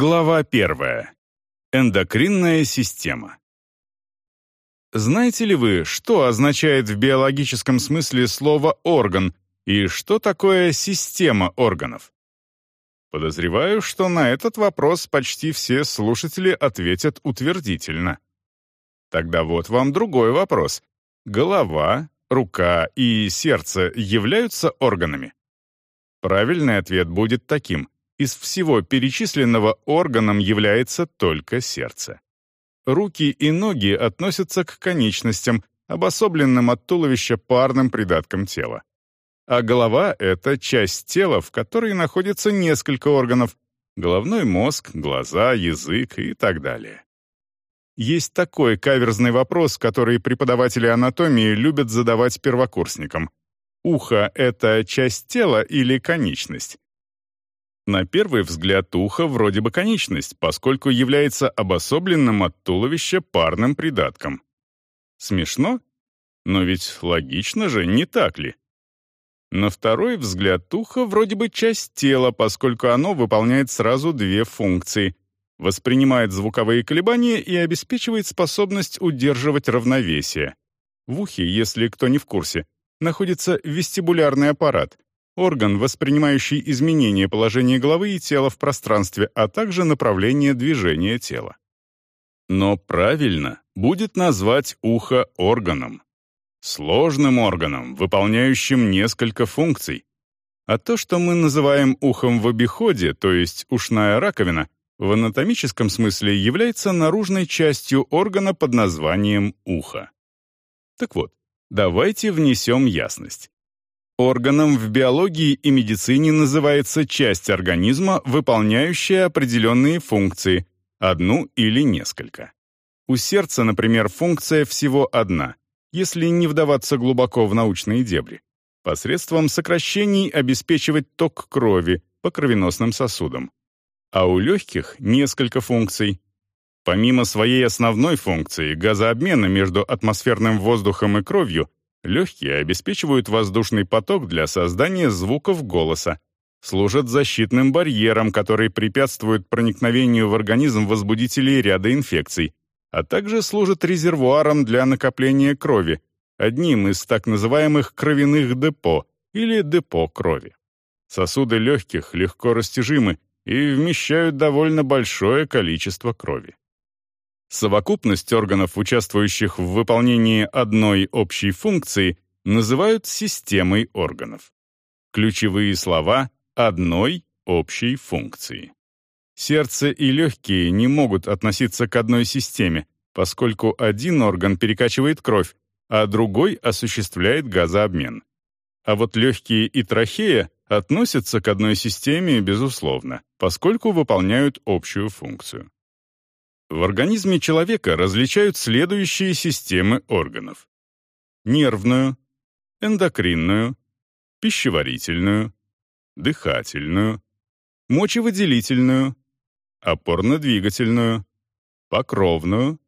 Глава первая. Эндокринная система. Знаете ли вы, что означает в биологическом смысле слово «орган» и что такое система органов? Подозреваю, что на этот вопрос почти все слушатели ответят утвердительно. Тогда вот вам другой вопрос. Голова, рука и сердце являются органами? Правильный ответ будет таким. Из всего перечисленного органом является только сердце. Руки и ноги относятся к конечностям, обособленным от туловища парным придаткам тела. А голова — это часть тела, в которой находится несколько органов — головной мозг, глаза, язык и так далее. Есть такой каверзный вопрос, который преподаватели анатомии любят задавать первокурсникам. Ухо — это часть тела или конечность? На первый взгляд ухо вроде бы конечность, поскольку является обособленным от туловища парным придатком. Смешно? Но ведь логично же, не так ли? На второй взгляд ухо вроде бы часть тела, поскольку оно выполняет сразу две функции — воспринимает звуковые колебания и обеспечивает способность удерживать равновесие. В ухе, если кто не в курсе, находится вестибулярный аппарат — орган, воспринимающий изменение положения головы и тела в пространстве, а также направление движения тела. Но правильно будет назвать ухо органом. Сложным органом, выполняющим несколько функций. А то, что мы называем ухом в обиходе, то есть ушная раковина, в анатомическом смысле является наружной частью органа под названием ухо. Так вот, давайте внесем ясность. Органом в биологии и медицине называется часть организма, выполняющая определенные функции, одну или несколько. У сердца, например, функция всего одна, если не вдаваться глубоко в научные дебри. Посредством сокращений обеспечивать ток крови по кровеносным сосудам. А у легких несколько функций. Помимо своей основной функции газообмена между атмосферным воздухом и кровью, Легкие обеспечивают воздушный поток для создания звуков голоса, служат защитным барьером, который препятствует проникновению в организм возбудителей ряда инфекций, а также служат резервуаром для накопления крови, одним из так называемых кровяных депо или депо крови. Сосуды легких легко растяжимы и вмещают довольно большое количество крови. Совокупность органов, участвующих в выполнении одной общей функции, называют системой органов. Ключевые слова одной общей функции. Сердце и легкие не могут относиться к одной системе, поскольку один орган перекачивает кровь, а другой осуществляет газообмен. А вот легкие и трахея относятся к одной системе, безусловно, поскольку выполняют общую функцию. В организме человека различают следующие системы органов. Нервную, эндокринную, пищеварительную, дыхательную, мочевыделительную, опорно-двигательную, покровную,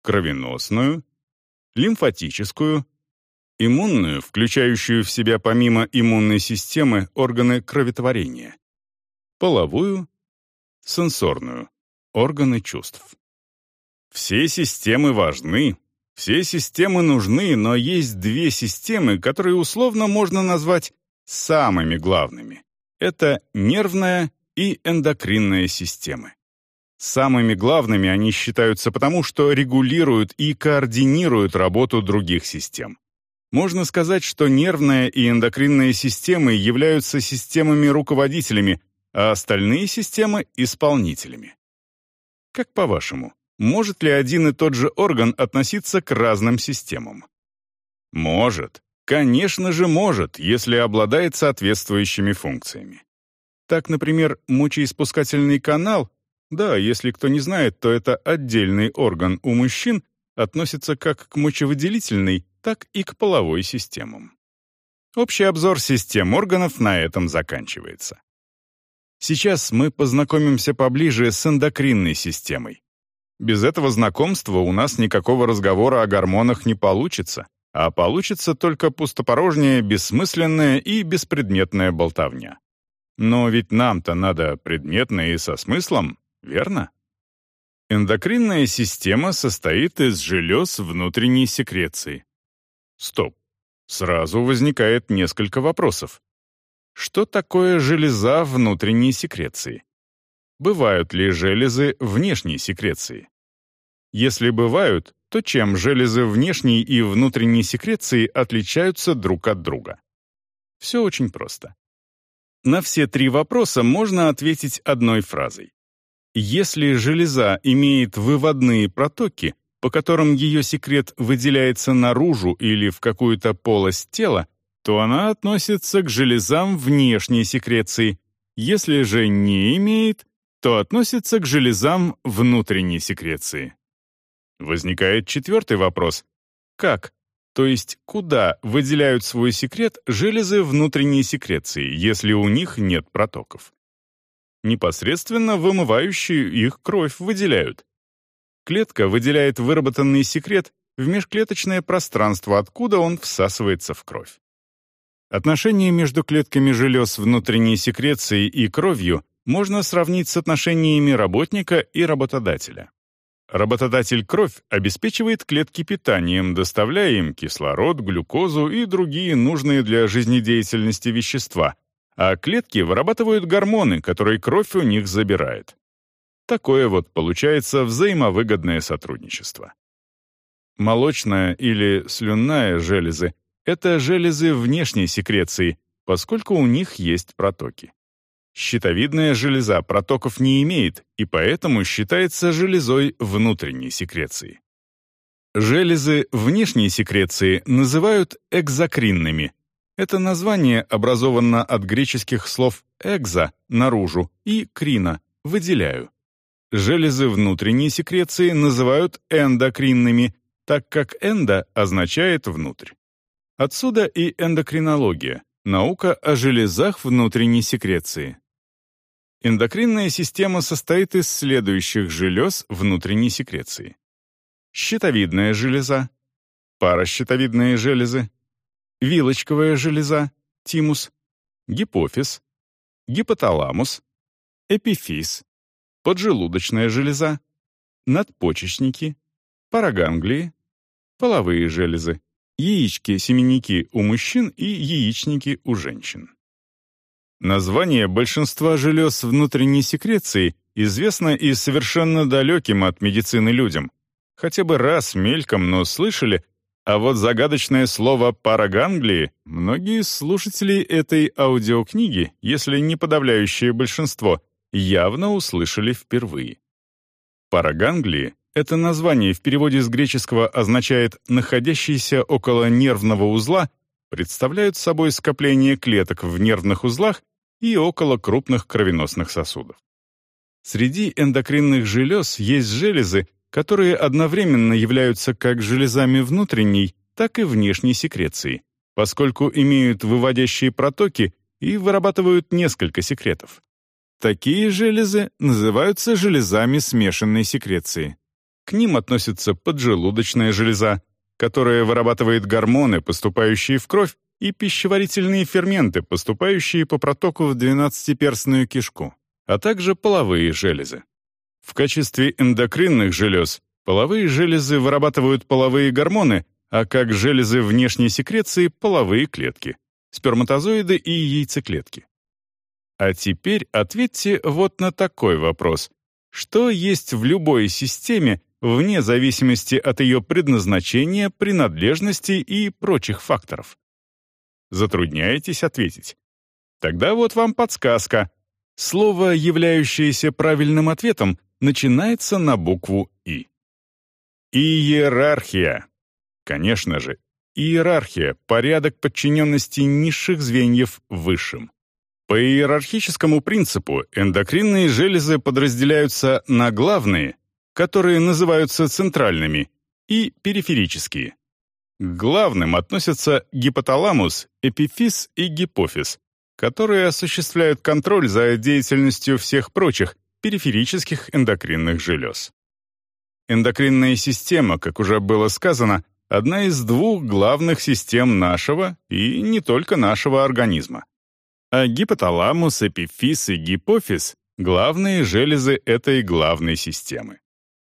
кровеносную, лимфатическую, иммунную, включающую в себя помимо иммунной системы органы кроветворения, половую, сенсорную, органы чувств. Все системы важны, все системы нужны, но есть две системы, которые условно можно назвать самыми главными. Это нервная и эндокринная системы. Самыми главными они считаются потому, что регулируют и координируют работу других систем. Можно сказать, что нервная и эндокринная системы являются системами-руководителями, а остальные системы — исполнителями. Как по-вашему, может ли один и тот же орган относиться к разным системам? Может. Конечно же может, если обладает соответствующими функциями. Так, например, мочеиспускательный канал, да, если кто не знает, то это отдельный орган у мужчин, относится как к мочевыделительной, так и к половой системам. Общий обзор систем органов на этом заканчивается. Сейчас мы познакомимся поближе с эндокринной системой. Без этого знакомства у нас никакого разговора о гормонах не получится, а получится только пустопорожняя, бессмысленная и беспредметная болтовня. Но ведь нам-то надо предметно и со смыслом, верно? Эндокринная система состоит из желез внутренней секреции. Стоп. Сразу возникает несколько вопросов. Что такое железа внутренней секреции? Бывают ли железы внешней секреции? Если бывают, то чем железы внешней и внутренней секреции отличаются друг от друга? Все очень просто. На все три вопроса можно ответить одной фразой. Если железа имеет выводные протоки, по которым ее секрет выделяется наружу или в какую-то полость тела, то она относится к железам внешней секреции. Если же не имеет, то относится к железам внутренней секреции. Возникает четвертый вопрос. Как, то есть куда выделяют свой секрет железы внутренней секреции, если у них нет протоков? непосредственно вымывающие их кровь выделяют. Клетка выделяет выработанный секрет в межклеточное пространство, откуда он всасывается в кровь. Отношения между клетками желез внутренней секреции и кровью можно сравнить с отношениями работника и работодателя. Работодатель кровь обеспечивает клетки питанием, доставляя им кислород, глюкозу и другие нужные для жизнедеятельности вещества, а клетки вырабатывают гормоны, которые кровь у них забирает. Такое вот получается взаимовыгодное сотрудничество. Молочная или слюнная железы — это железы внешней секреции, поскольку у них есть протоки. Щитовидная железа протоков не имеет и поэтому считается железой внутренней секреции. Железы внешней секреции называют экзокринными, это название образовано от греческих слов «экзо» — «наружу» и «крина» — «выделяю». Железы внутренней секреции называют эндокринными, так как «эндо» означает «внутрь». Отсюда и эндокринология — наука о железах внутренней секреции. Эндокринная система состоит из следующих желез внутренней секреции. Щитовидная железа, паращитовидные железы, вилочковая железа, тимус, гипофиз, гипоталамус, эпифиз, поджелудочная железа, надпочечники, параганглии, половые железы, яички-семенники у мужчин и яичники у женщин. Название большинства желез внутренней секреции известно и совершенно далеким от медицины людям. Хотя бы раз мельком, но слышали, а вот загадочное слово «параганглии» многие слушатели этой аудиокниги, если не подавляющее большинство, явно услышали впервые. Параганглии — это название в переводе с греческого означает «находящиеся около нервного узла», представляют собой скопление клеток в нервных узлах и около крупных кровеносных сосудов. Среди эндокринных желез есть железы, которые одновременно являются как железами внутренней, так и внешней секреции, поскольку имеют выводящие протоки и вырабатывают несколько секретов. Такие железы называются железами смешанной секреции. К ним относятся поджелудочная железа, которая вырабатывает гормоны, поступающие в кровь, и пищеварительные ферменты, поступающие по протоку в двенадцатиперстную кишку, а также половые железы. В качестве эндокринных желез половые железы вырабатывают половые гормоны, а как железы внешней секреции — половые клетки, сперматозоиды и яйцеклетки. А теперь ответьте вот на такой вопрос. Что есть в любой системе, вне зависимости от ее предназначения, принадлежности и прочих факторов? Затрудняетесь ответить? Тогда вот вам подсказка. Слово, являющееся правильным ответом, начинается на букву «И». Иерархия. Конечно же, иерархия — порядок подчиненности низших звеньев высшим. По иерархическому принципу эндокринные железы подразделяются на главные, которые называются центральными, и периферические. Главным относятся гипоталамус, эпифиз и гипофиз, которые осуществляют контроль за деятельностью всех прочих, периферических эндокринных желез. Эндокринная система, как уже было сказано, одна из двух главных систем нашего и не только нашего организма. А гипоталамус, эпифиз и гипофиз главные железы этой главной системы.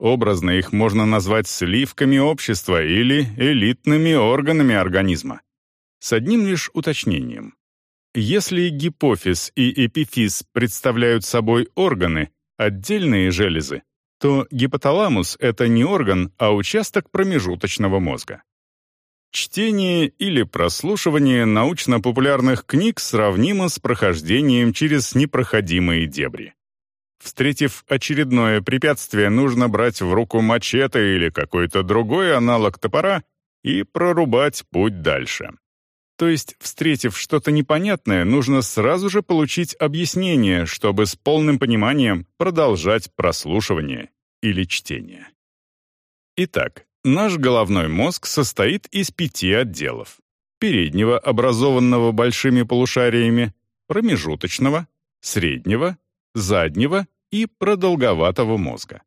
Образно их можно назвать сливками общества или элитными органами организма. С одним лишь уточнением. Если гипофиз и эпифиз представляют собой органы, отдельные железы, то гипоталамус — это не орган, а участок промежуточного мозга. Чтение или прослушивание научно-популярных книг сравнимо с прохождением через непроходимые дебри. Встретив очередное препятствие, нужно брать в руку мачете или какой-то другой аналог топора и прорубать путь дальше. То есть, встретив что-то непонятное, нужно сразу же получить объяснение, чтобы с полным пониманием продолжать прослушивание или чтение. Итак, наш головной мозг состоит из пяти отделов. Переднего, образованного большими полушариями, промежуточного, среднего, заднего и продолговатого мозга.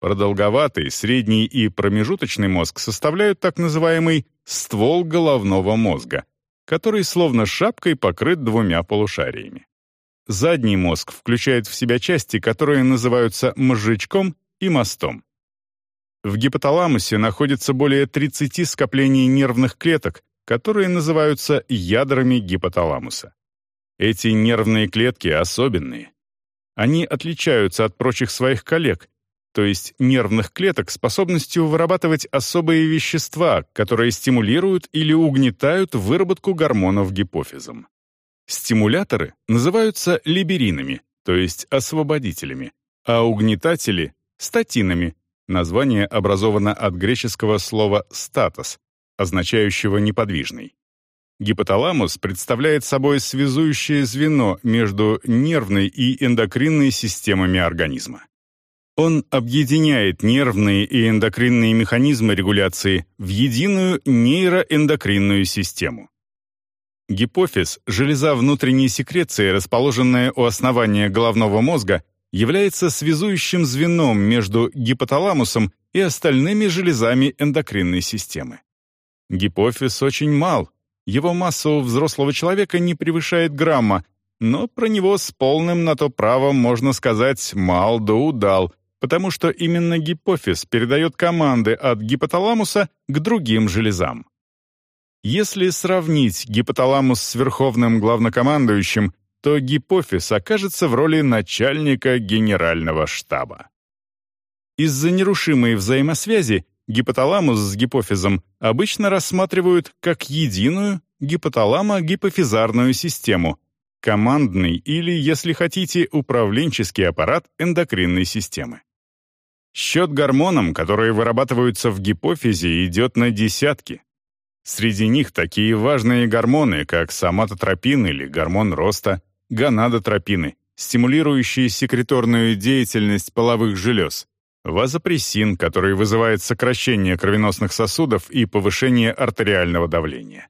Продолговатый, средний и промежуточный мозг составляют так называемый ствол головного мозга, который словно шапкой покрыт двумя полушариями. Задний мозг включает в себя части, которые называются мозжечком и мостом. В гипоталамусе находится более 30 скоплений нервных клеток, которые называются ядрами гипоталамуса. Эти нервные клетки особенные. Они отличаются от прочих своих коллег, то есть нервных клеток, способностью вырабатывать особые вещества, которые стимулируют или угнетают выработку гормонов гипофизом. Стимуляторы называются либеринами, то есть освободителями, а угнетатели — статинами. Название образовано от греческого слова «статос», означающего «неподвижный». Гипоталамус представляет собой связующее звено между нервной и эндокринной системами организма. Он объединяет нервные и эндокринные механизмы регуляции в единую нейроэндокринную систему. Гипофиз, железа внутренней секреции, расположенная у основания головного мозга, является связующим звеном между гипоталамусом и остальными железами эндокринной системы. Гипофиз очень мал, его масса у взрослого человека не превышает грамма, но про него с полным на то правом можно сказать «мал да удал», потому что именно гипофиз передает команды от гипоталамуса к другим железам. Если сравнить гипоталамус с верховным главнокомандующим, то гипофиз окажется в роли начальника генерального штаба. Из-за нерушимой взаимосвязи гипоталамус с гипофизом обычно рассматривают как единую гипоталамо-гипофизарную систему, командный или, если хотите, управленческий аппарат эндокринной системы. Счет гормонам, которые вырабатываются в гипофизе, идет на десятки. Среди них такие важные гормоны, как соматотропин или гормон роста, гонадотропины, стимулирующие секреторную деятельность половых желез, вазопрессин, который вызывает сокращение кровеносных сосудов и повышение артериального давления.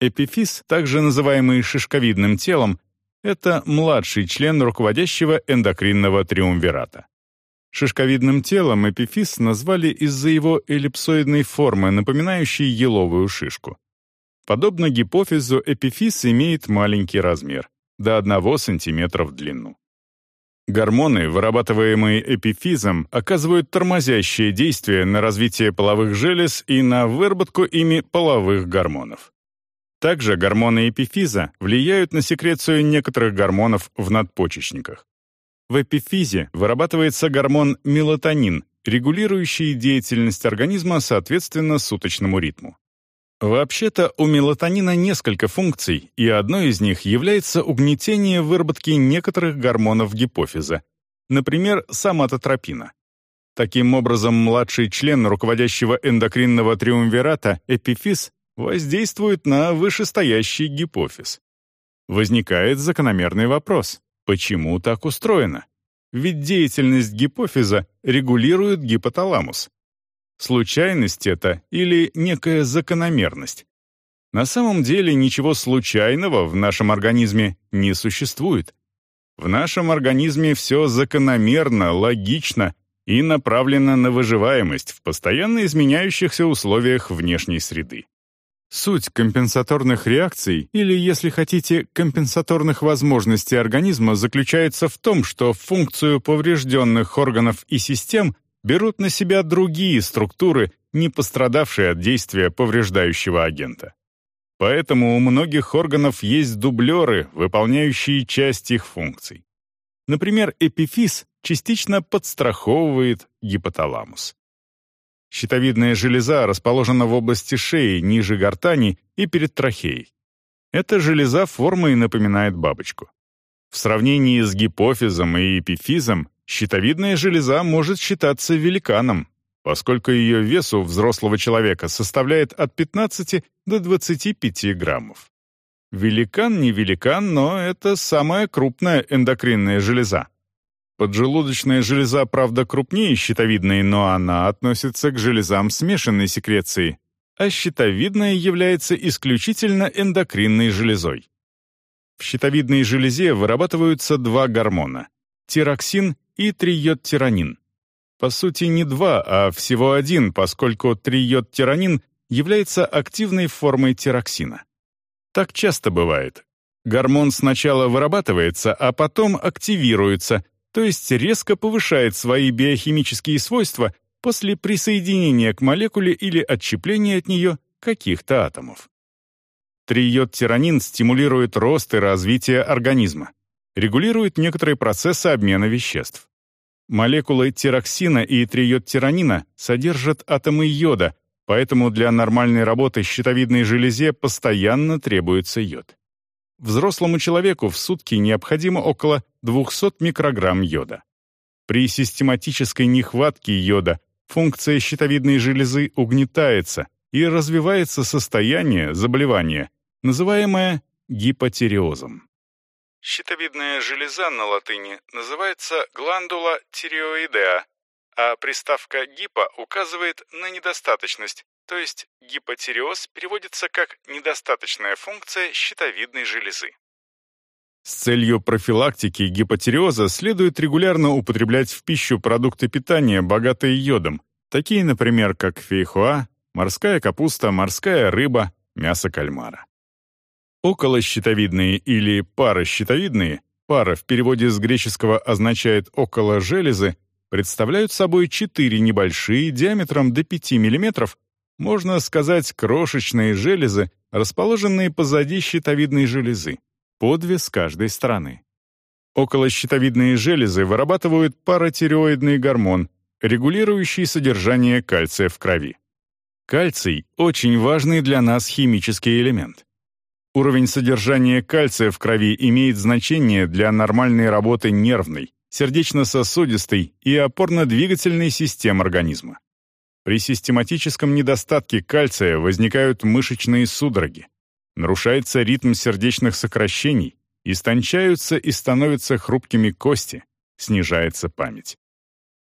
Эпифиз, также называемый шишковидным телом, это младший член руководящего эндокринного триумвирата. Шишковидным телом эпифиз назвали из-за его эллипсоидной формы, напоминающей еловую шишку. Подобно гипофизу, эпифиз имеет маленький размер — до 1 см в длину. Гормоны, вырабатываемые эпифизом, оказывают тормозящее действие на развитие половых желез и на выработку ими половых гормонов. Также гормоны эпифиза влияют на секрецию некоторых гормонов в надпочечниках. В эпифизе вырабатывается гормон мелатонин, регулирующий деятельность организма соответственно суточному ритму. Вообще-то у мелатонина несколько функций, и одной из них является угнетение выработки некоторых гормонов гипофиза, например, соматотропина. Таким образом, младший член руководящего эндокринного триумвирата, эпифиз, воздействует на вышестоящий гипофиз. Возникает закономерный вопрос. Почему так устроено? Ведь деятельность гипофиза регулирует гипоталамус. Случайность это или некая закономерность? На самом деле ничего случайного в нашем организме не существует. В нашем организме все закономерно, логично и направлено на выживаемость в постоянно изменяющихся условиях внешней среды. Суть компенсаторных реакций, или, если хотите, компенсаторных возможностей организма заключается в том, что функцию поврежденных органов и систем берут на себя другие структуры, не пострадавшие от действия повреждающего агента. Поэтому у многих органов есть дублеры, выполняющие часть их функций. Например, эпифиз частично подстраховывает гипоталамус. Щитовидная железа расположена в области шеи, ниже гортани и перед трахеей. Эта железа формой напоминает бабочку. В сравнении с гипофизом и эпифизом щитовидная железа может считаться великаном, поскольку ее вес у взрослого человека составляет от 15 до 25 граммов. Великан не великан, но это самая крупная эндокринная железа. Поджелудочная железа, правда, крупнее щитовидной, но она относится к железам смешанной секреции, а щитовидная является исключительно эндокринной железой. В щитовидной железе вырабатываются два гормона – тироксин и триодтиронин. По сути, не два, а всего один, поскольку триодтиронин является активной формой тироксина. Так часто бывает. Гормон сначала вырабатывается, а потом активируется – то есть резко повышает свои биохимические свойства после присоединения к молекуле или отщепления от нее каких-то атомов. Триодтиронин стимулирует рост и развитие организма, регулирует некоторые процессы обмена веществ. Молекулы тироксина и триодтиронина содержат атомы йода, поэтому для нормальной работы щитовидной железе постоянно требуется йод. Взрослому человеку в сутки необходимо около 200 микрограмм йода. При систематической нехватке йода функция щитовидной железы угнетается и развивается состояние заболевания, называемое гипотиреозом. Щитовидная железа на латыни называется гландула тиреоидеа, а приставка «гипо» указывает на недостаточность, то есть гипотиреоз переводится как недостаточная функция щитовидной железы. С целью профилактики гипотиреоза следует регулярно употреблять в пищу продукты питания, богатые йодом, такие, например, как фейхоа, морская капуста, морская рыба, мясо кальмара. Околощитовидные или паращитовидные, пара в переводе с греческого означает «около железы», представляют собой четыре небольшие, диаметром до 5 мм, можно сказать, крошечные железы, расположенные позади щитовидной железы, по две с каждой стороны. Околощитовидные железы вырабатывают паратиреоидный гормон, регулирующий содержание кальция в крови. Кальций – очень важный для нас химический элемент. Уровень содержания кальция в крови имеет значение для нормальной работы нервной, сердечно-сосудистой и опорно-двигательной систем организма. При систематическом недостатке кальция возникают мышечные судороги. Нарушается ритм сердечных сокращений, истончаются и становятся хрупкими кости, снижается память.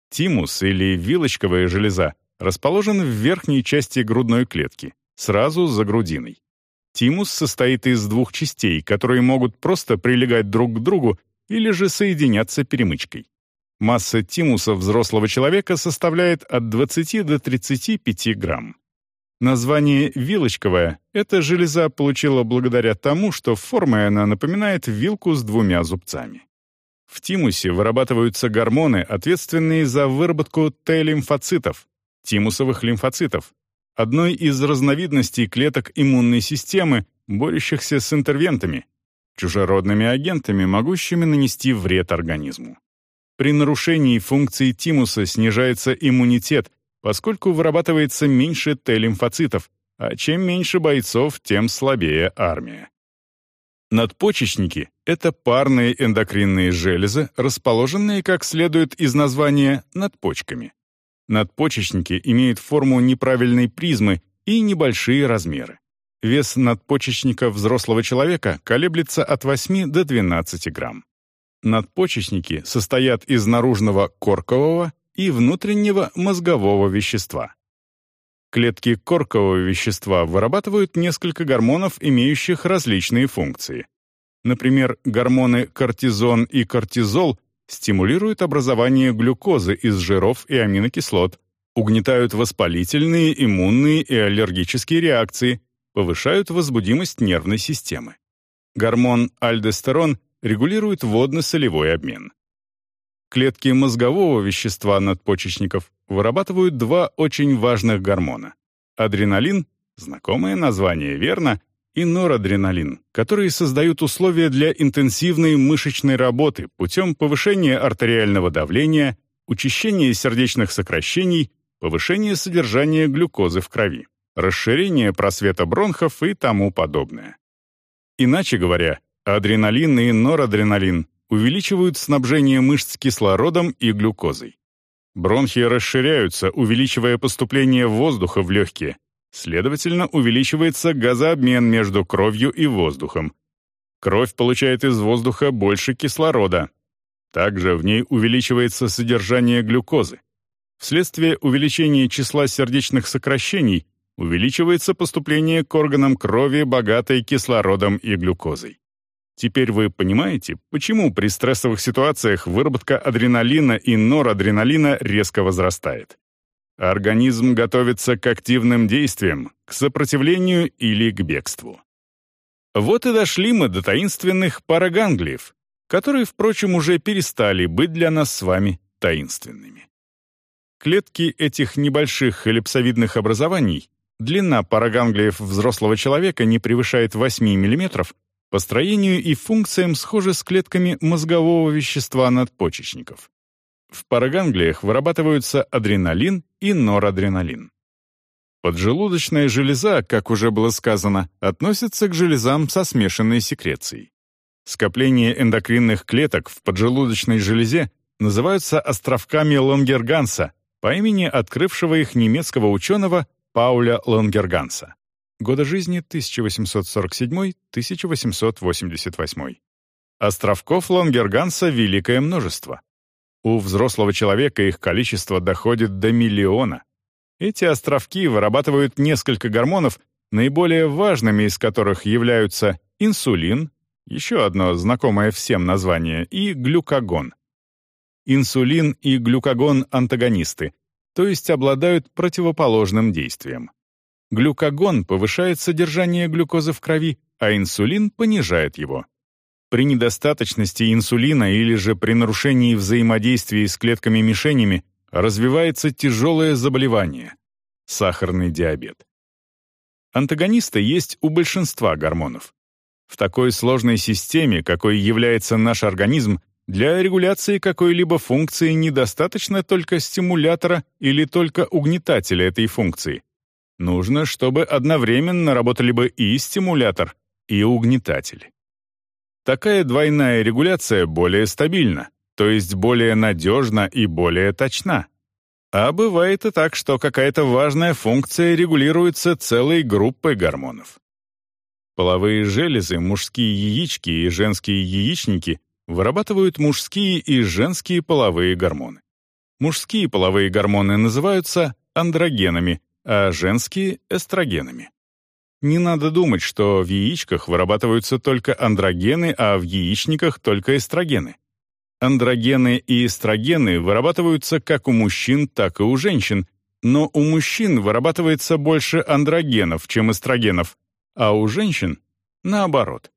Тимус или вилочковая железа расположен в верхней части грудной клетки, сразу за грудиной. Тимус состоит из двух частей, которые могут просто прилегать друг к другу или же соединяться перемычкой. Масса тимуса взрослого человека составляет от 20 до 35 грамм. Название «вилочковая» эта железа получила благодаря тому, что формой она напоминает вилку с двумя зубцами. В тимусе вырабатываются гормоны, ответственные за выработку Т-лимфоцитов, тимусовых лимфоцитов, одной из разновидностей клеток иммунной системы, борющихся с интервентами, чужеродными агентами, могущими нанести вред организму. При нарушении функции тимуса снижается иммунитет, поскольку вырабатывается меньше Т-лимфоцитов, а чем меньше бойцов, тем слабее армия. Надпочечники — это парные эндокринные железы, расположенные, как следует из названия, над почками. Надпочечники имеют форму неправильной призмы и небольшие размеры. Вес надпочечника взрослого человека колеблется от 8 до 12 грамм. Надпочечники состоят из наружного коркового и внутреннего мозгового вещества. Клетки коркового вещества вырабатывают несколько гормонов, имеющих различные функции. Например, гормоны кортизон и кортизол стимулируют образование глюкозы из жиров и аминокислот, угнетают воспалительные, иммунные и аллергические реакции, повышают возбудимость нервной системы. Гормон альдостерон регулирует водно-солевой обмен. Клетки мозгового вещества надпочечников вырабатывают два очень важных гормона – адреналин, знакомое название, верно, и норадреналин, которые создают условия для интенсивной мышечной работы путем повышения артериального давления, учащения сердечных сокращений, повышения содержания глюкозы в крови, расширения просвета бронхов и тому подобное. Иначе говоря, адреналин и норадреналин увеличивают снабжение мышц кислородом и глюкозой. Бронхи расширяются, увеличивая поступление воздуха в легкие, следовательно, увеличивается газообмен между кровью и воздухом. Кровь получает из воздуха больше кислорода. Также в ней увеличивается содержание глюкозы. Вследствие увеличения числа сердечных сокращений увеличивается поступление к органам крови, богатой кислородом и глюкозой. Теперь вы понимаете, почему при стрессовых ситуациях выработка адреналина и норадреналина резко возрастает. Организм готовится к активным действиям, к сопротивлению или к бегству. Вот и дошли мы до таинственных параганглиев, которые, впрочем, уже перестали быть для нас с вами таинственными. Клетки этих небольших эллипсовидных образований длина параганглиев взрослого человека не превышает 8 мм, по строению и функциям схожи с клетками мозгового вещества надпочечников. В параганглиях вырабатываются адреналин и норадреналин. Поджелудочная железа, как уже было сказано, относится к железам со смешанной секрецией. Скопление эндокринных клеток в поджелудочной железе называются островками Лонгерганса по имени открывшего их немецкого ученого Пауля Лонгерганса. Годы жизни 1847-1888. Островков Лонгерганса великое множество. У взрослого человека их количество доходит до миллиона. Эти островки вырабатывают несколько гормонов, наиболее важными из которых являются инсулин, еще одно знакомое всем название, и глюкагон. Инсулин и глюкагон — антагонисты, то есть обладают противоположным действием. Глюкагон повышает содержание глюкозы в крови, а инсулин понижает его. При недостаточности инсулина или же при нарушении взаимодействия с клетками-мишенями развивается тяжелое заболевание – сахарный диабет. Антагонисты есть у большинства гормонов. В такой сложной системе, какой является наш организм, для регуляции какой-либо функции недостаточно только стимулятора или только угнетателя этой функции. Нужно, чтобы одновременно работали бы и стимулятор, и угнетатель. Такая двойная регуляция более стабильна, то есть более надежна и более точна. А бывает и так, что какая-то важная функция регулируется целой группой гормонов. Половые железы, мужские яички и женские яичники вырабатывают мужские и женские половые гормоны. Мужские половые гормоны называются андрогенами, а женские — эстрогенами. Не надо думать, что в яичках вырабатываются только андрогены, а в яичниках только эстрогены. Андрогены и эстрогены вырабатываются как у мужчин, так и у женщин, но у мужчин вырабатывается больше андрогенов, чем эстрогенов, а у женщин — наоборот.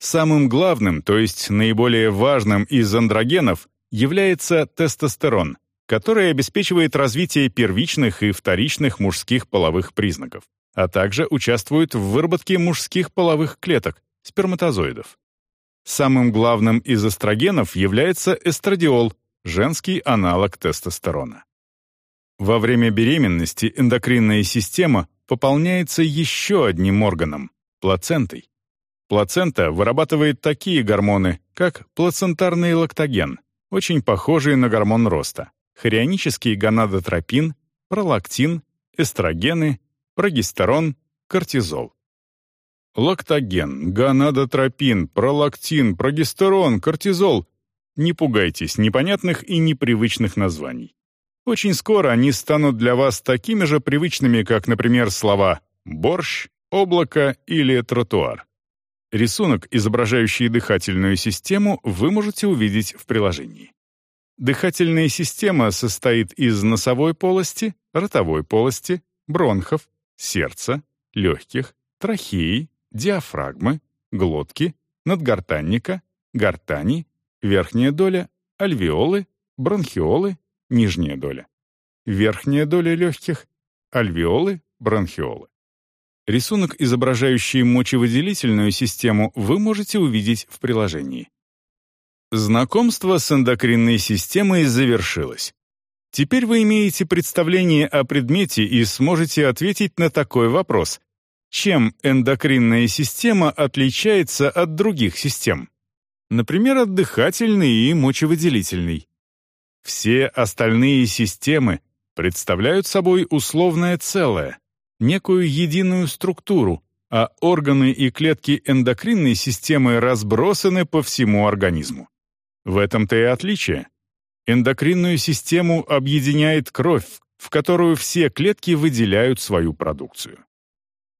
Самым главным, то есть наиболее важным из андрогенов, является тестостерон, который обеспечивает развитие первичных и вторичных мужских половых признаков, а также участвует в выработке мужских половых клеток, сперматозоидов. Самым главным из эстрогенов является эстрадиол, женский аналог тестостерона. Во время беременности эндокринная система пополняется еще одним органом – плацентой. Плацента вырабатывает такие гормоны, как плацентарный лактоген, очень похожие на гормон роста, хорионический гонадотропин, пролактин, эстрогены, прогестерон, кортизол. Лактоген, гонадотропин, пролактин, прогестерон, кортизол. Не пугайтесь непонятных и непривычных названий. Очень скоро они станут для вас такими же привычными, как, например, слова «борщ», «облако» или «тротуар». Рисунок, изображающий дыхательную систему, вы можете увидеть в приложении. Дыхательная система состоит из носовой полости, ротовой полости, бронхов, сердца, легких, трахеи, диафрагмы, глотки, надгортанника, гортани, верхняя доля, альвеолы, бронхиолы, нижняя доля. Верхняя доля легких, альвеолы, бронхиолы. Рисунок, изображающий мочевыделительную систему, вы можете увидеть в приложении. Знакомство с эндокринной системой завершилось. Теперь вы имеете представление о предмете и сможете ответить на такой вопрос. Чем эндокринная система отличается от других систем? Например, от дыхательной и мочевыделительной. Все остальные системы представляют собой условное целое, некую единую структуру, а органы и клетки эндокринной системы разбросаны по всему организму. В этом-то и отличие. Эндокринную систему объединяет кровь, в которую все клетки выделяют свою продукцию.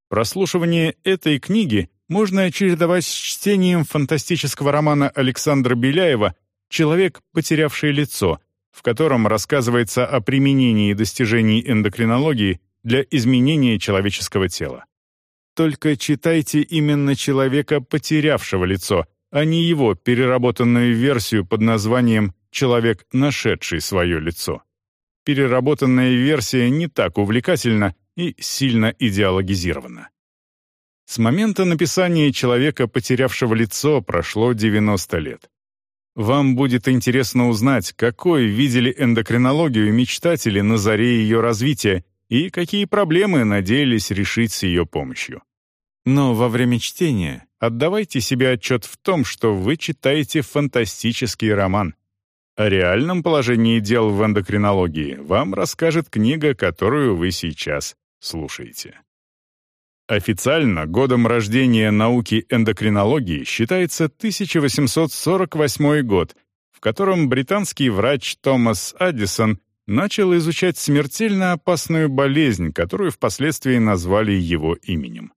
Прослушивание этой книги можно чередовать с чтением фантастического романа Александра Беляева «Человек, потерявший лицо», в котором рассказывается о применении достижений эндокринологии для изменения человеческого тела. Только читайте именно человека, потерявшего лицо, а не его переработанную версию под названием «Человек, нашедший свое лицо». Переработанная версия не так увлекательна и сильно идеологизирована. С момента написания «Человека, потерявшего лицо» прошло 90 лет. Вам будет интересно узнать, какой видели эндокринологию мечтатели на заре ее развития и какие проблемы надеялись решить с ее помощью. Но во время чтения отдавайте себе отчет в том, что вы читаете фантастический роман. О реальном положении дел в эндокринологии вам расскажет книга, которую вы сейчас слушаете. Официально годом рождения науки эндокринологии считается 1848 год, в котором британский врач Томас Аддисон начал изучать смертельно опасную болезнь, которую впоследствии назвали его именем.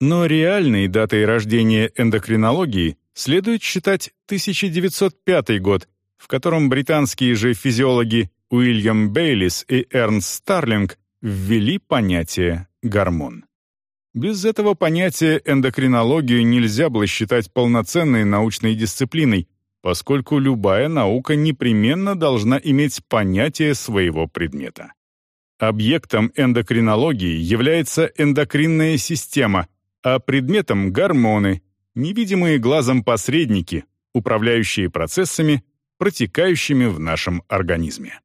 Но реальной датой рождения эндокринологии следует считать 1905 год, в котором британские же физиологи Уильям Бейлис и Эрнст Старлинг ввели понятие «гормон». Без этого понятия эндокринологию нельзя было считать полноценной научной дисциплиной, поскольку любая наука непременно должна иметь понятие своего предмета. Объектом эндокринологии является эндокринная система, а предметом — гормоны, невидимые глазом посредники, управляющие процессами, протекающими в нашем организме.